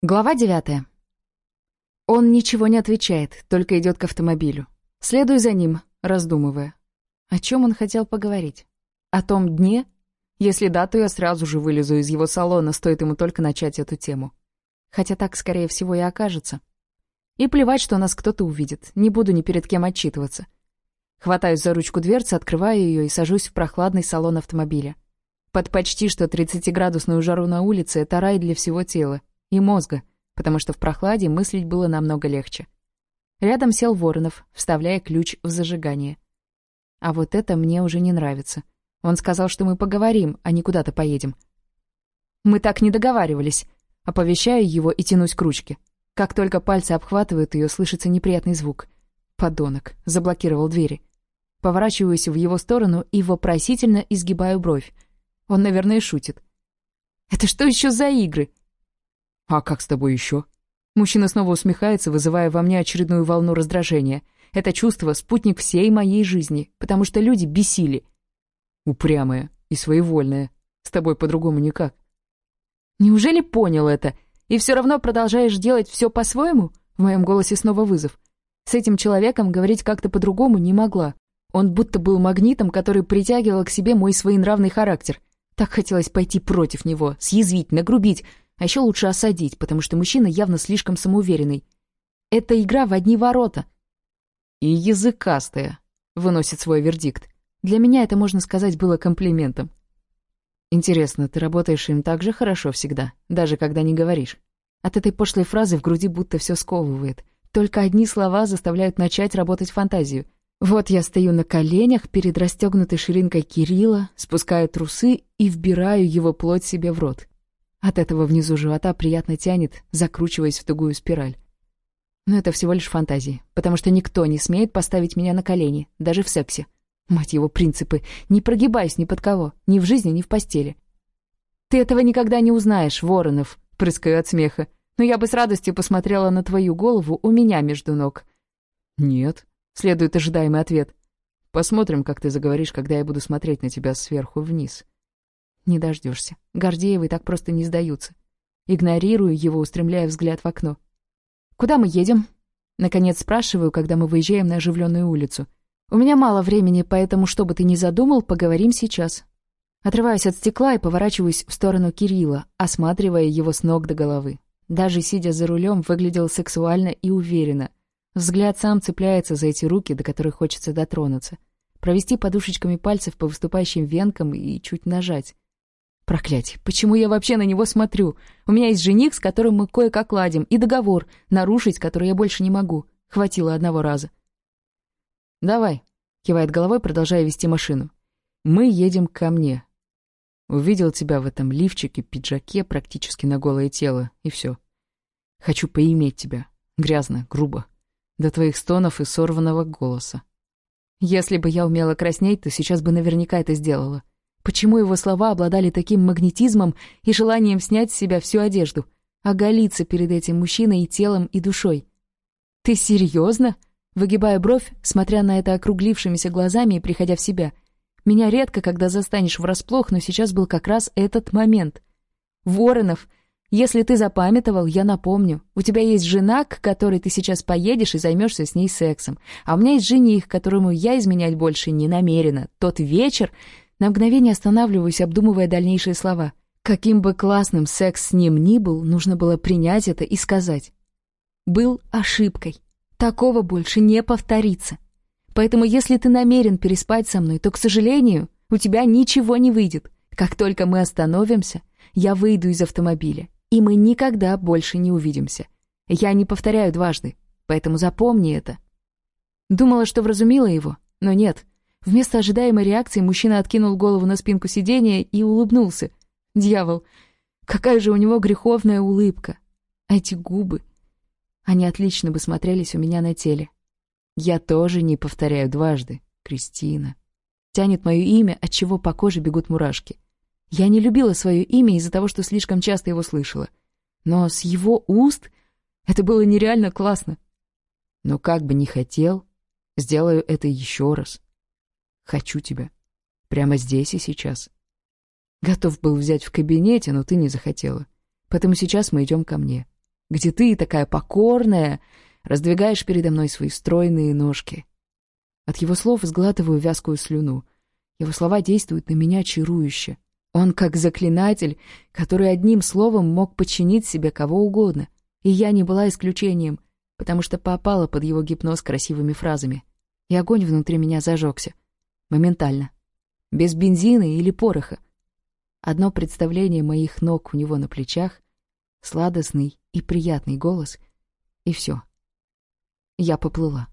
Глава девятая. Он ничего не отвечает, только идет к автомобилю. Следую за ним, раздумывая. О чем он хотел поговорить? О том дне? Если да, то я сразу же вылезу из его салона, стоит ему только начать эту тему. Хотя так, скорее всего, и окажется. И плевать, что нас кто-то увидит, не буду ни перед кем отчитываться. Хватаюсь за ручку дверцы, открываю ее и сажусь в прохладный салон автомобиля. Под почти что 30-градусную жару на улице это рай для всего тела и мозга, потому что в прохладе мыслить было намного легче. Рядом сел Воронов, вставляя ключ в зажигание. «А вот это мне уже не нравится. Он сказал, что мы поговорим, а не куда-то поедем». «Мы так не договаривались», — оповещаю его и тянусь к ручке. Как только пальцы обхватывают ее, слышится неприятный звук. Подонок. Заблокировал двери. Поворачиваюсь в его сторону и вопросительно изгибаю бровь. Он, наверное, шутит. «Это что еще за игры?» «А как с тобой еще?» Мужчина снова усмехается, вызывая во мне очередную волну раздражения. Это чувство — спутник всей моей жизни, потому что люди бесили. Упрямая и своевольная. С тобой по-другому никак. Неужели понял это? И все равно продолжаешь делать все по-своему? В моем голосе снова вызов. С этим человеком говорить как-то по-другому не могла. Он будто был магнитом, который притягивал к себе мой своенравный характер. Так хотелось пойти против него, съязвить, нагрубить — а еще лучше осадить, потому что мужчина явно слишком самоуверенный. Это игра в одни ворота. И языкастая, выносит свой вердикт. Для меня это, можно сказать, было комплиментом. Интересно, ты работаешь им так же хорошо всегда, даже когда не говоришь. От этой пошлой фразы в груди будто все сковывает. Только одни слова заставляют начать работать фантазию. Вот я стою на коленях перед расстегнутой ширинкой Кирилла, спускаю трусы и вбираю его плоть себе в рот. От этого внизу живота приятно тянет, закручиваясь в тугую спираль. Но это всего лишь фантазии, потому что никто не смеет поставить меня на колени, даже в сексе. Мать его, принципы. Не прогибаясь ни под кого, ни в жизни, ни в постели. «Ты этого никогда не узнаешь, Воронов», — прыскаю от смеха. «Но я бы с радостью посмотрела на твою голову у меня между ног». «Нет», — следует ожидаемый ответ. «Посмотрим, как ты заговоришь, когда я буду смотреть на тебя сверху вниз» не дождешься. Гордеевы так просто не сдаются. Игнорирую его, устремляя взгляд в окно. «Куда мы едем?» Наконец спрашиваю, когда мы выезжаем на оживленную улицу. «У меня мало времени, поэтому, что бы ты ни задумал, поговорим сейчас». Отрываюсь от стекла и поворачиваюсь в сторону Кирилла, осматривая его с ног до головы. Даже сидя за рулем, выглядел сексуально и уверенно. Взгляд сам цепляется за эти руки, до которых хочется дотронуться. Провести подушечками пальцев по выступающим венкам и чуть нажать. Проклятье! почему я вообще на него смотрю? У меня есть жених, с которым мы кое-как ладим, и договор, нарушить который я больше не могу. Хватило одного раза. «Давай», — кивает головой, продолжая вести машину. «Мы едем ко мне». Увидел тебя в этом лифчике, пиджаке, практически на голое тело, и все. Хочу поиметь тебя. Грязно, грубо. До твоих стонов и сорванного голоса. Если бы я умела краснеть, то сейчас бы наверняка это сделала. Почему его слова обладали таким магнетизмом и желанием снять с себя всю одежду, а оголиться перед этим мужчиной и телом, и душой? «Ты серьезно?» Выгибая бровь, смотря на это округлившимися глазами и приходя в себя. «Меня редко, когда застанешь врасплох, но сейчас был как раз этот момент. Воронов, если ты запамятовал, я напомню. У тебя есть жена, к которой ты сейчас поедешь и займешься с ней сексом. А у меня есть жених, которому я изменять больше не намерена. Тот вечер...» На мгновение останавливаюсь, обдумывая дальнейшие слова. Каким бы классным секс с ним ни был, нужно было принять это и сказать. «Был ошибкой. Такого больше не повторится. Поэтому если ты намерен переспать со мной, то, к сожалению, у тебя ничего не выйдет. Как только мы остановимся, я выйду из автомобиля, и мы никогда больше не увидимся. Я не повторяю дважды, поэтому запомни это». Думала, что вразумила его, но нет — Вместо ожидаемой реакции мужчина откинул голову на спинку сиденья и улыбнулся. Дьявол! Какая же у него греховная улыбка! А эти губы! Они отлично бы смотрелись у меня на теле. Я тоже не повторяю дважды. Кристина. Тянет мое имя, от чего по коже бегут мурашки. Я не любила свое имя из-за того, что слишком часто его слышала. Но с его уст это было нереально классно. Но как бы не хотел, сделаю это еще раз. Хочу тебя. Прямо здесь и сейчас. Готов был взять в кабинете, но ты не захотела. Поэтому сейчас мы идем ко мне. Где ты, такая покорная, раздвигаешь передо мной свои стройные ножки. От его слов сглатываю вязкую слюну. Его слова действуют на меня чарующе. Он как заклинатель, который одним словом мог подчинить себе кого угодно. И я не была исключением, потому что попала под его гипноз красивыми фразами. И огонь внутри меня зажегся. Моментально. Без бензина или пороха. Одно представление моих ног у него на плечах, сладостный и приятный голос, и все. Я поплыла.